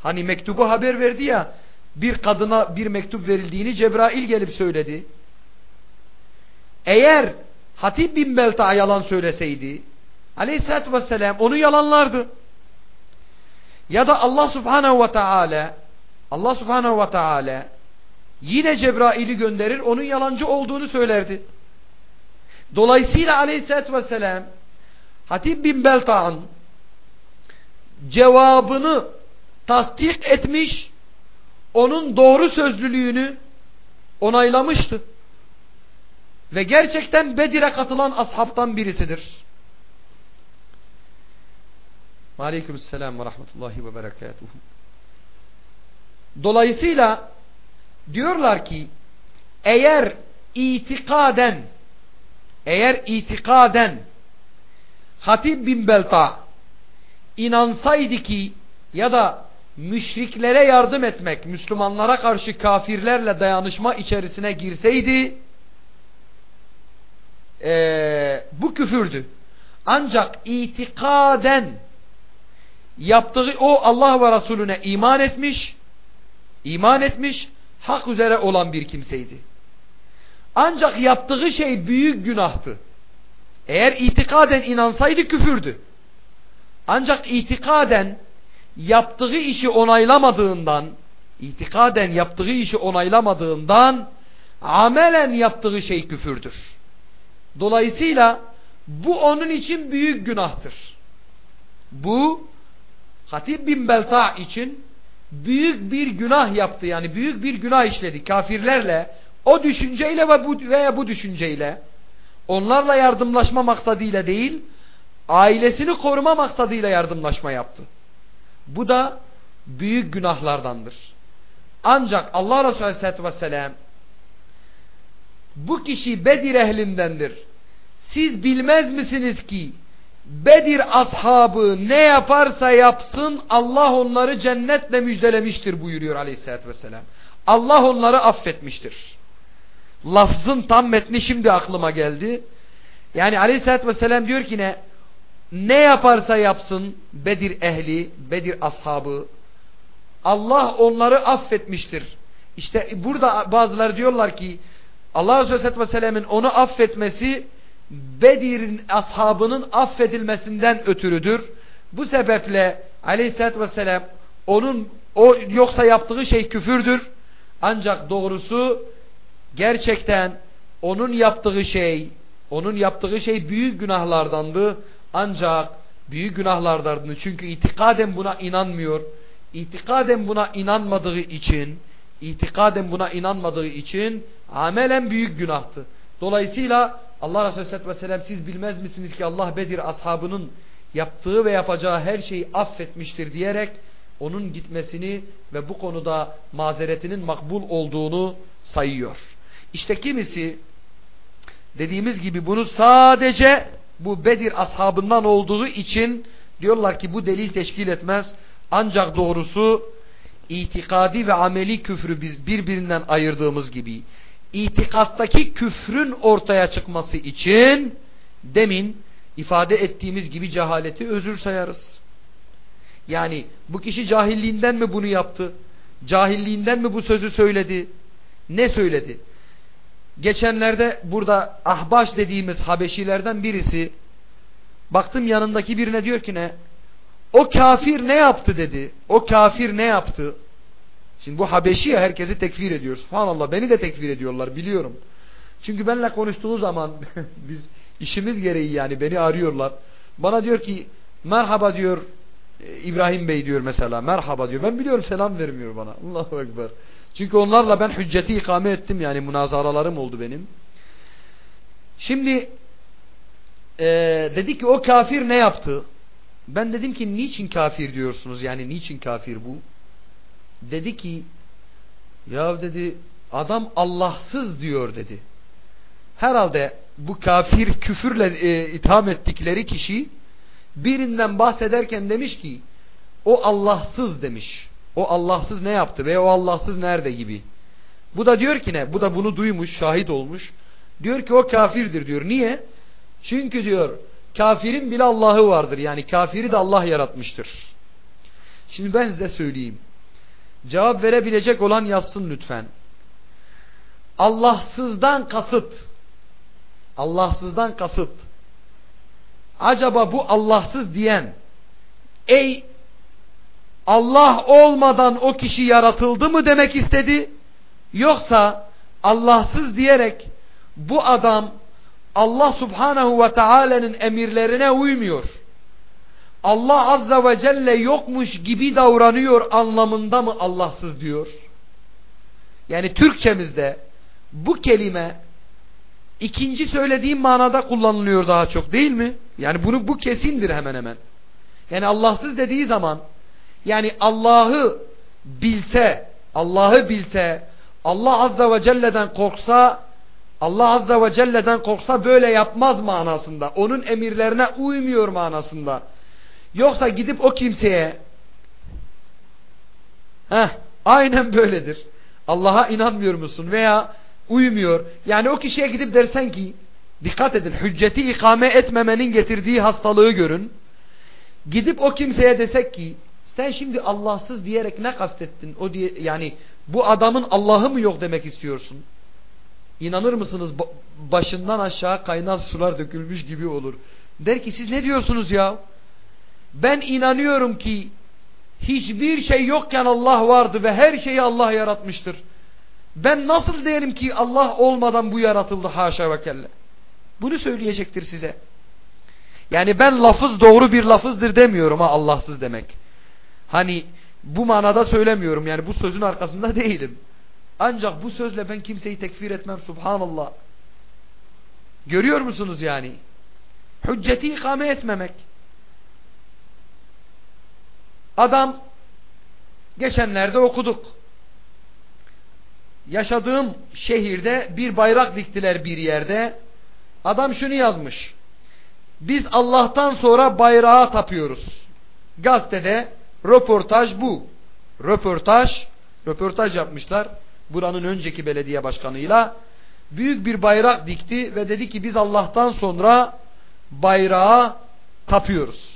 hani mektubu haber verdi ya bir kadına bir mektup verildiğini Cebrail gelip söyledi. Eğer Hatib bin Belta yalan söyleseydi aleyhissalatü vesselam onu yalanlardı. Ya da Allah subhanehu ve teala Allah subhanehu ve teala Yine Cebrail'i gönderir onun yalancı olduğunu söylerdi. Dolayısıyla aleyhissalatü vesselam Hatib bin Belta'ın cevabını tasdik etmiş onun doğru sözlülüğünü onaylamıştı. Ve gerçekten Bedir'e katılan ashabtan birisidir. Aleykümselam ve rahmetullahi ve berekatuhu. Dolayısıyla diyorlar ki eğer itikaden eğer itikaden Hatib bin Belta inansaydı ki ya da müşriklere yardım etmek, Müslümanlara karşı kafirlerle dayanışma içerisine girseydi ee, bu küfürdü. Ancak itikaden yaptığı o Allah ve Resulüne iman etmiş, iman etmiş hak üzere olan bir kimseydi. Ancak yaptığı şey büyük günahtı. Eğer itikaden inansaydı küfürdü. Ancak itikaden yaptığı işi onaylamadığından itikaden yaptığı işi onaylamadığından amelen yaptığı şey küfürdür. Dolayısıyla bu onun için büyük günahtır. Bu Hatib bin Belta için büyük bir günah yaptı. Yani büyük bir günah işledi kafirlerle o düşünceyle ve bu, veya bu düşünceyle onlarla yardımlaşma maksadıyla değil ailesini koruma maksadıyla yardımlaşma yaptı. Bu da büyük günahlardandır. Ancak Allah Resulü Aleyhisselatü Vesselam bu kişi Bedir ehlindendir. Siz bilmez misiniz ki Bedir ashabı ne yaparsa yapsın Allah onları cennetle müjdelemiştir buyuruyor Aleyhisselatü Vesselam. Allah onları affetmiştir. Lafzın tam metni şimdi aklıma geldi. Yani Aleyhisselatü Vesselam diyor ki ne? Ne yaparsa yapsın Bedir ehli, Bedir ashabı Allah onları affetmiştir. İşte burada bazıları diyorlar ki Allah Resulü Aleyhisselatü Vesselam'ın onu affetmesi Bedir'in ashabının affedilmesinden ötürüdür. Bu sebeple Aleyhisselatü Vesselam onun o yoksa yaptığı şey küfürdür. Ancak doğrusu gerçekten onun yaptığı şey onun yaptığı şey büyük günahlardandı. Ancak büyük günahlardandı. Çünkü itikaden buna inanmıyor. İtikaden buna inanmadığı için itikaden buna inanmadığı için amelen büyük günahtı. Dolayısıyla Allah Resulü Aleyhisselatü Vesselam siz bilmez misiniz ki Allah Bedir ashabının yaptığı ve yapacağı her şeyi affetmiştir diyerek onun gitmesini ve bu konuda mazeretinin makbul olduğunu sayıyor. İşte kimisi dediğimiz gibi bunu sadece bu Bedir ashabından olduğu için diyorlar ki bu delil teşkil etmez. Ancak doğrusu itikadi ve ameli küfrü biz birbirinden ayırdığımız gibi itikattaki küfrün ortaya çıkması için demin ifade ettiğimiz gibi cehaleti özür sayarız. Yani bu kişi cahilliğinden mi bunu yaptı? Cahilliğinden mi bu sözü söyledi? Ne söyledi? Geçenlerde burada ahbaş dediğimiz Habeşilerden birisi baktım yanındaki birine diyor ki ne? O kafir ne yaptı dedi. O kafir ne yaptı? Şimdi bu Habeşi ya herkesi tekfir ediyor. Subhanallah beni de tekfir ediyorlar biliyorum. Çünkü benimle konuştuğu zaman biz işimiz gereği yani beni arıyorlar. Bana diyor ki merhaba diyor e, İbrahim Bey diyor mesela merhaba diyor. Ben biliyorum selam vermiyor bana. Allahu Ekber. Çünkü onlarla ben hücceti ikame ettim yani münazaralarım oldu benim. Şimdi e, dedi ki o kafir ne yaptı? Ben dedim ki niçin kafir diyorsunuz yani niçin kafir bu? Dedi ki ya dedi adam Allahsız diyor dedi. Herhalde bu kafir küfürle e, itham ettikleri kişi birinden bahsederken demiş ki o Allahsız demiş. O Allahsız ne yaptı ve o Allahsız nerede gibi. Bu da diyor ki ne? Bu da bunu duymuş, şahit olmuş. Diyor ki o kafirdir diyor. Niye? Çünkü diyor kafirin bile Allah'ı vardır. Yani kafiri de Allah yaratmıştır. Şimdi ben size söyleyeyim. Cevap verebilecek olan yazsın lütfen. Allahsızdan kasıt. Allahsızdan kasıt. Acaba bu Allahsız diyen ey Allah olmadan o kişi yaratıldı mı demek istedi? Yoksa Allahsız diyerek bu adam Allah subhanahu ve teala'nın emirlerine uymuyor. Allah azza ve celle yokmuş gibi davranıyor anlamında mı Allahsız diyor? Yani Türkçemizde bu kelime ikinci söylediğim manada kullanılıyor daha çok değil mi? Yani bunu bu kesindir hemen hemen. Yani Allahsız dediği zaman yani Allah'ı bilse, Allah'ı bilse, Allah azza ve celle'den korksa, Allah azza ve celle'den korksa böyle yapmaz manasında. Onun emirlerine uymuyor manasında. Yoksa gidip o kimseye heh, aynen böyledir. Allah'a inanmıyor musun veya uymuyor. Yani o kişiye gidip dersen ki dikkat edin hücceti ikame etmemenin getirdiği hastalığı görün. Gidip o kimseye desek ki sen şimdi Allahsız diyerek ne kastettin? O diye yani bu adamın Allah'ı mı yok demek istiyorsun? İnanır mısınız başından aşağı kaynar sular dökülmüş gibi olur. Der ki siz ne diyorsunuz ya? Ben inanıyorum ki hiçbir şey yokken Allah vardı ve her şeyi Allah yaratmıştır. Ben nasıl derim ki Allah olmadan bu yaratıldı haşa ve kelle. Bunu söyleyecektir size. Yani ben lafız doğru bir lafızdır demiyorum ha Allahsız demek. Hani bu manada söylemiyorum yani bu sözün arkasında değilim. Ancak bu sözle ben kimseyi tekfir etmem subhanallah. Görüyor musunuz yani? Hücceti ikame etmemek. Adam geçenlerde okuduk. Yaşadığım şehirde bir bayrak diktiler bir yerde. Adam şunu yazmış. Biz Allah'tan sonra bayrağa tapıyoruz. Gazetede röportaj bu. Röportaj, röportaj yapmışlar. Buranın önceki belediye başkanıyla. Büyük bir bayrak dikti ve dedi ki biz Allah'tan sonra bayrağa tapıyoruz.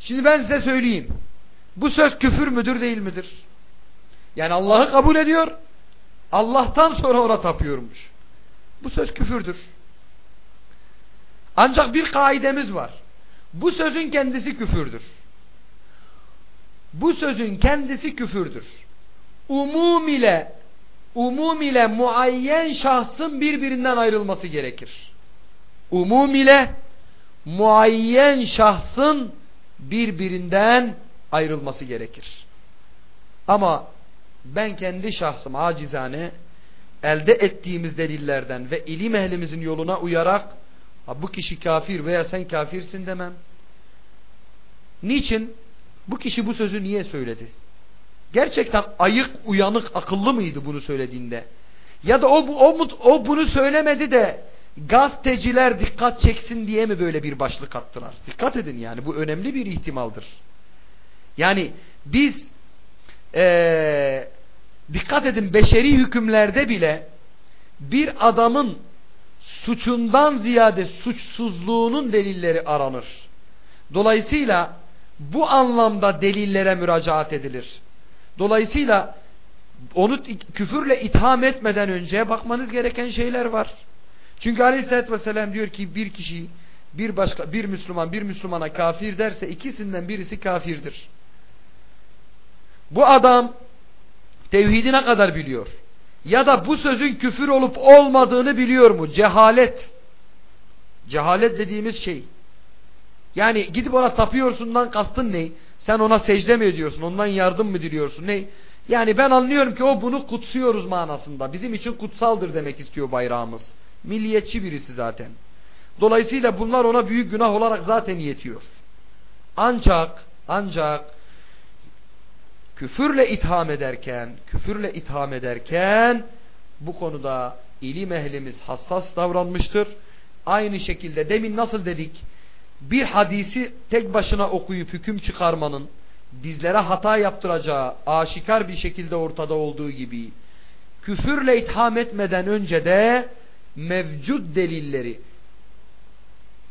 Şimdi ben size söyleyeyim. Bu söz küfür müdür değil midir? Yani Allah'ı kabul ediyor. Allah'tan sonra ona tapıyormuş. Bu söz küfürdür. Ancak bir kaidemiz var. Bu sözün kendisi küfürdür. Bu sözün kendisi küfürdür. Umum ile umum ile muayyen şahsın birbirinden ayrılması gerekir. Umum ile muayyen şahsın birbirinden ayrılması gerekir. Ama ben kendi şahsım acizane elde ettiğimiz delillerden ve ilim ehlimizin yoluna uyarak bu kişi kafir veya sen kafirsin demem. Niçin? Bu kişi bu sözü niye söyledi? Gerçekten ayık, uyanık, akıllı mıydı bunu söylediğinde? Ya da o, o, o bunu söylemedi de gazeteciler dikkat çeksin diye mi böyle bir başlık attılar? Dikkat edin yani bu önemli bir ihtimaldir. Yani biz ee, dikkat edin beşeri hükümlerde bile bir adamın suçundan ziyade suçsuzluğunun delilleri aranır. Dolayısıyla bu anlamda delillere müracaat edilir. Dolayısıyla onu küfürle itham etmeden önce bakmanız gereken şeyler var. Çünkü Aleyhisselatü Vesselam diyor ki bir kişi bir başka bir Müslüman bir Müslümana kafir derse ikisinden birisi kafirdir. Bu adam tevhidi ne kadar biliyor? Ya da bu sözün küfür olup olmadığını biliyor mu? Cehalet. Cehalet dediğimiz şey. Yani gidip ona tapıyorsundan kastın ne? Sen ona secde mi ediyorsun? Ondan yardım mı diliyorsun? Ne? Yani ben anlıyorum ki o bunu kutsuyoruz manasında. Bizim için kutsaldır demek istiyor bayrağımız. Milliyetçi birisi zaten. Dolayısıyla bunlar ona büyük günah olarak zaten yetiyor. Ancak ancak küfürle itham ederken küfürle itham ederken bu konuda ilim ehlimiz hassas davranmıştır. Aynı şekilde demin nasıl dedik bir hadisi tek başına okuyup hüküm çıkarmanın bizlere hata yaptıracağı aşikar bir şekilde ortada olduğu gibi küfürle itham etmeden önce de mevcut delilleri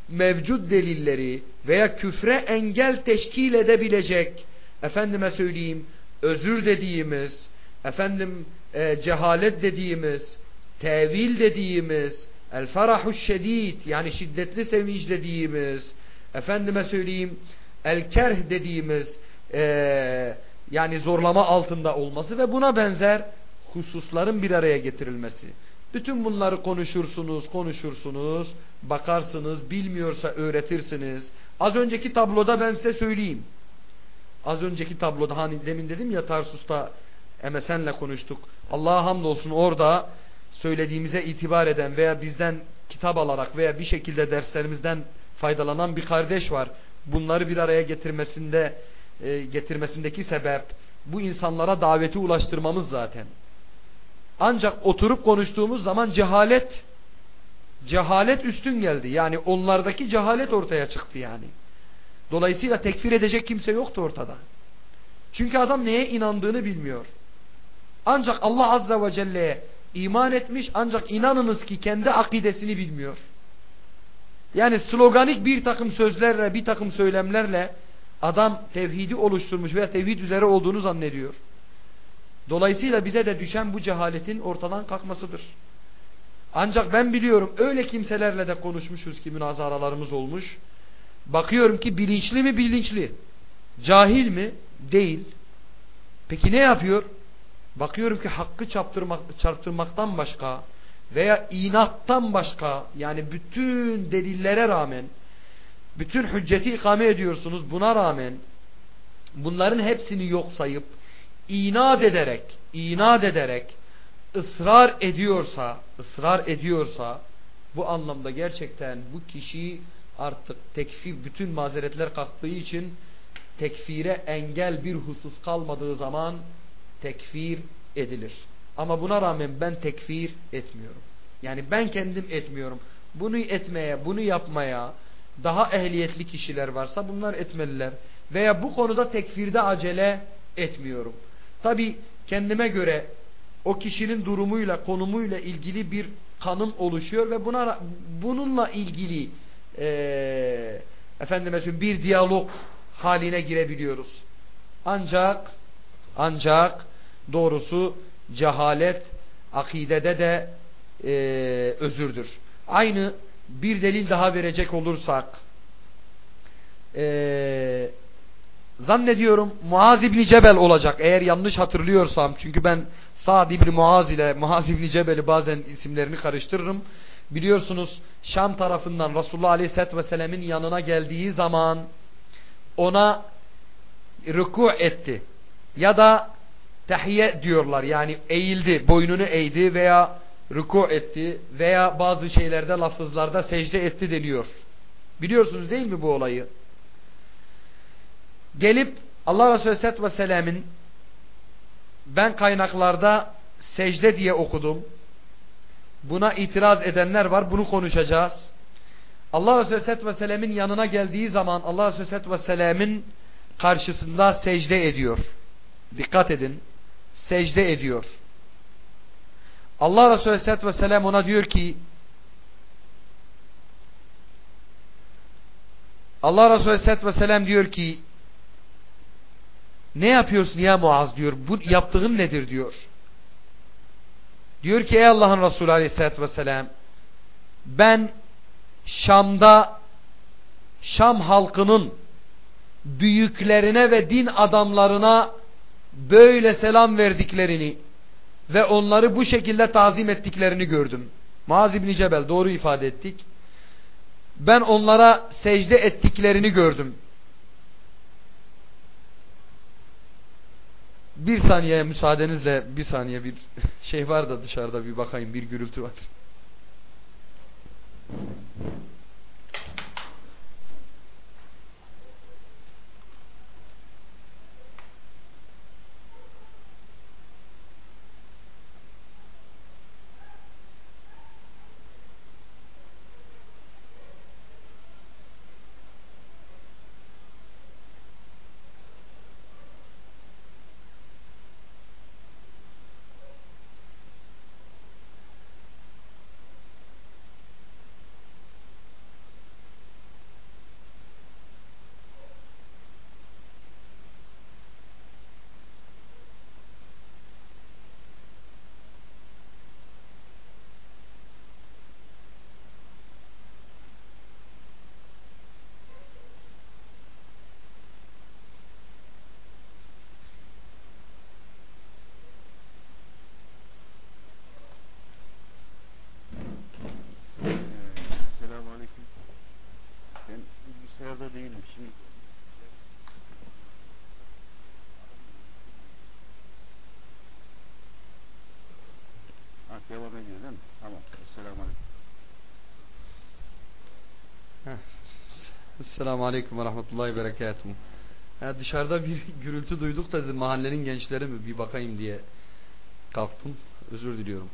mevcut delilleri veya küfre engel teşkil edebilecek efendime söyleyeyim özür dediğimiz efendim e, cehalet dediğimiz tevil dediğimiz el ferahu şedid yani şiddetli sevinç dediğimiz efendime söyleyeyim el kerh dediğimiz e, yani zorlama altında olması ve buna benzer hususların bir araya getirilmesi. Bütün bunları konuşursunuz, konuşursunuz, bakarsınız, bilmiyorsa öğretirsiniz. Az önceki tabloda ben size söyleyeyim. Az önceki tabloda hani demin dedim ya Tarsus'ta MSN'le konuştuk. Allah'a hamdolsun orada söylediğimize itibar eden veya bizden kitap alarak veya bir şekilde derslerimizden faydalanan bir kardeş var. Bunları bir araya getirmesinde e, getirmesindeki sebep bu insanlara daveti ulaştırmamız zaten. Ancak oturup konuştuğumuz zaman cehalet cehalet üstün geldi. Yani onlardaki cehalet ortaya çıktı yani. Dolayısıyla tekfir edecek kimse yoktu ortada. Çünkü adam neye inandığını bilmiyor. Ancak Allah Azze ve Celle'ye iman etmiş ancak inanınız ki kendi akidesini bilmiyor. Yani sloganik bir takım sözlerle bir takım söylemlerle adam tevhidi oluşturmuş veya tevhid üzere olduğunu zannediyor. Dolayısıyla bize de düşen bu cehaletin ortadan kalkmasıdır. Ancak ben biliyorum öyle kimselerle de konuşmuşuz ki münazaralarımız olmuş. Bakıyorum ki bilinçli mi bilinçli. Cahil mi? Değil. Peki ne yapıyor? Bakıyorum ki hakkı çarptırmak, çarptırmaktan başka veya inattan başka yani bütün delillere rağmen bütün hücceti ikame ediyorsunuz buna rağmen bunların hepsini yok sayıp inat ederek inat ederek ısrar ediyorsa ısrar ediyorsa bu anlamda gerçekten bu kişi artık tekfir bütün mazeretler kalktığı için tekfire engel bir husus kalmadığı zaman tekfir edilir. Ama buna rağmen ben tekfir etmiyorum. Yani ben kendim etmiyorum. Bunu etmeye, bunu yapmaya daha ehliyetli kişiler varsa bunlar etmeliler. Veya bu konuda tekfirde acele etmiyorum. Tabi kendime göre o kişinin durumuyla, konumuyla ilgili bir kanım oluşuyor ve buna bununla ilgili e, efendime bir diyalog haline girebiliyoruz. Ancak ancak doğrusu cehalet akidede de e, özürdür. Aynı bir delil daha verecek olursak e, zannediyorum Muaz İbni Cebel olacak eğer yanlış hatırlıyorsam çünkü ben Sa'd İbni Muaz ile Muaz İbni Cebel'i bazen isimlerini karıştırırım. Biliyorsunuz Şam tarafından Resulullah Aleyhisselatü Vesselam'ın yanına geldiği zaman ona rüku etti. Ya da tehiyye diyorlar yani eğildi, boynunu eğdi veya rüku etti veya bazı şeylerde lafızlarda secde etti deniyor. Biliyorsunuz değil mi bu olayı? Gelip Allah Resulü Aleyhisselatü Vesselam'ın ben kaynaklarda secde diye okudum. Buna itiraz edenler var. Bunu konuşacağız. Allah Resulü Aleyhisselatü Vesselam'ın yanına geldiği zaman Allah Resulü Aleyhisselatü Vesselam'ın karşısında secde ediyor. Dikkat edin. Secde ediyor. Allah Resulü Aleyhisselatü Vesselam ona diyor ki Allah Resulü Aleyhisselatü Vesselam diyor ki ne yapıyorsun ya Muaz diyor. Bu yaptığın nedir diyor. Diyor ki ey Allah'ın Resulü Aleyhisselatü Vesselam ben Şam'da Şam halkının büyüklerine ve din adamlarına böyle selam verdiklerini ve onları bu şekilde tazim ettiklerini gördüm. Muaz İbni Cebel doğru ifade ettik. Ben onlara secde ettiklerini gördüm. Bir saniye müsaadenizle bir saniye bir şey var da dışarıda bir bakayım bir gürültü var. Selamun Aleyküm ve Rahmetullahi ve Berekatuhu. Ya dışarıda bir gürültü duyduk da mahallenin gençleri mi bir bakayım diye kalktım. Özür diliyorum.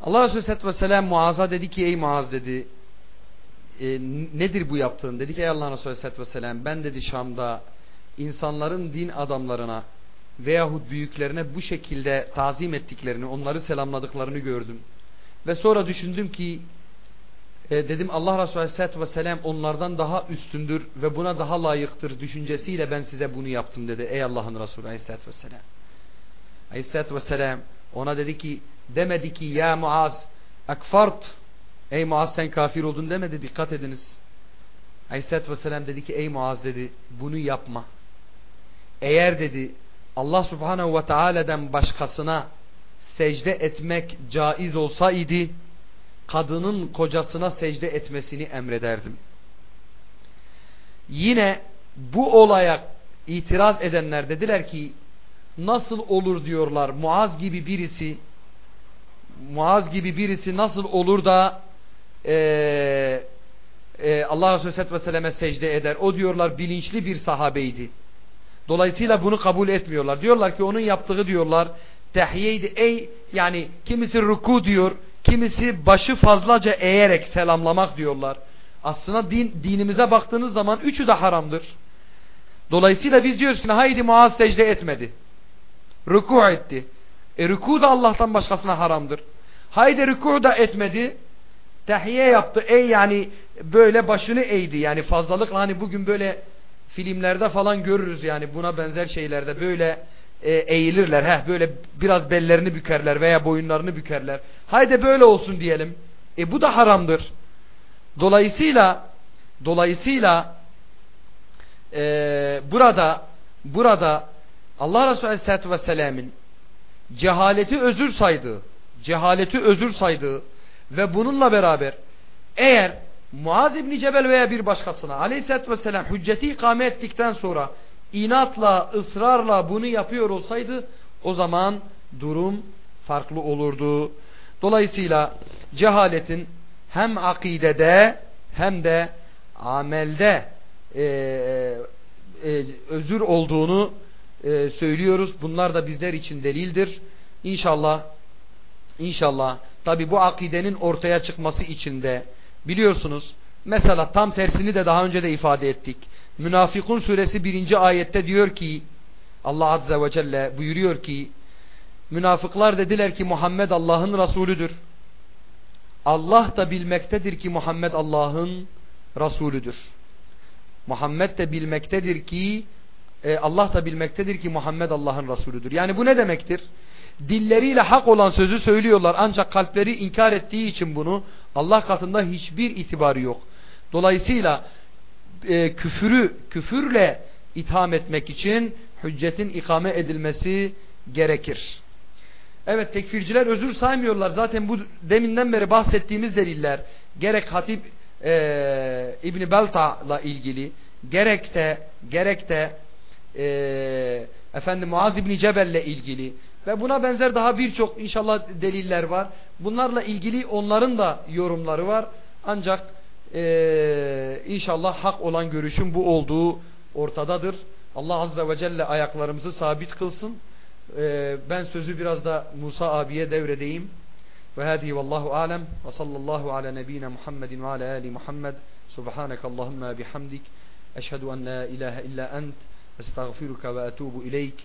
Allah Resulü Aleyhisselatü Vesselam Muaz'a dedi ki ey Muaz dedi e, nedir bu yaptığın? Dedi ki ey Allah Resulü Aleyhisselatü Vesselam ben dedi Şam'da insanların din adamlarına veyahut büyüklerine bu şekilde tazim ettiklerini, onları selamladıklarını gördüm. Ve sonra düşündüm ki e, dedim Allah Resulü Aleyhisselatü Vesselam onlardan daha üstündür ve buna daha layıktır düşüncesiyle ben size bunu yaptım dedi. Ey Allah'ın Resulü Aleyhisselatü Vesselam. Aleyhisselatü Vesselam ona dedi ki demedi ki ya Muaz Ekfart ey Muaz sen kafir oldun demedi dikkat ediniz. Aleyhisselatü Vesselam dedi ki ey Muaz dedi bunu yapma. Eğer dedi Allah Subhanahu ve Teala'dan başkasına secde etmek caiz olsaydı kadının kocasına secde etmesini emrederdim. Yine bu olaya itiraz edenler dediler ki nasıl olur diyorlar Muaz gibi birisi Muaz gibi birisi nasıl olur da e, e, Allah Resulü Aleyhisselatü Vesselam'e secde eder. O diyorlar bilinçli bir sahabeydi. Dolayısıyla bunu kabul etmiyorlar. Diyorlar ki onun yaptığı diyorlar tehiyeydi. Ey yani kimisi ruku diyor, kimisi başı fazlaca eğerek selamlamak diyorlar. Aslında din, dinimize baktığınız zaman üçü de haramdır. Dolayısıyla biz diyoruz ki haydi Muaz secde etmedi. Ruku etti. E ruku da Allah'tan başkasına haramdır. Haydi ruku da etmedi. Tehiyye yaptı. Ey yani böyle başını eğdi. Yani fazlalıkla hani bugün böyle filmlerde falan görürüz yani buna benzer şeylerde böyle e, eğilirler. Heh böyle biraz bellerini bükerler veya boyunlarını bükerler. Haydi böyle olsun diyelim. E bu da haramdır. Dolayısıyla dolayısıyla e, burada burada Allah Resulü Aleyhisselatü Vesselam'ın cehaleti özür saydığı cehaleti özür saydığı ve bununla beraber eğer Muaz İbni Cebel veya bir başkasına aleyhissalatü vesselam hücceti ikame ettikten sonra inatla, ısrarla bunu yapıyor olsaydı o zaman durum farklı olurdu. Dolayısıyla cehaletin hem akidede hem de amelde e, e, özür olduğunu e, söylüyoruz. Bunlar da bizler için delildir. İnşallah İnşallah tabi bu akidenin ortaya çıkması için de biliyorsunuz mesela tam tersini de daha önce de ifade ettik. Münafikun suresi birinci ayette diyor ki Allah Azze ve Celle buyuruyor ki münafıklar dediler ki Muhammed Allah'ın Resulüdür. Allah da bilmektedir ki Muhammed Allah'ın Resulüdür. Muhammed de bilmektedir ki e, Allah da bilmektedir ki Muhammed Allah'ın Resulüdür. Yani bu ne demektir? Dilleriyle hak olan sözü söylüyorlar ancak kalpleri inkar ettiği için bunu Allah katında hiçbir itibarı yok. Dolayısıyla e, küfürü küfürle itham etmek için hüccetin ikame edilmesi gerekir. Evet tekfirciler özür saymıyorlar. Zaten bu deminden beri bahsettiğimiz deliller gerek Hatip e, İbni Belta'la ilgili gerek de gerek de e, efendim Muaz İbni Cebel'le ilgili ve buna benzer daha birçok inşallah deliller var. Bunlarla ilgili onların da yorumları var. Ancak e, inşallah hak olan görüşün bu olduğu ortadadır. Allah Azze ve Celle ayaklarımızı sabit kılsın. E, ben sözü biraz da Musa abiye devredeyim. Ve hadi vallahu alem ve sallallahu ala nebine Muhammedin ve ala ali Muhammed. Subhanak Allahumma bihamdik. Eşhedü en la ilahe illa ent. Estağfiruka ve etubu ileyk.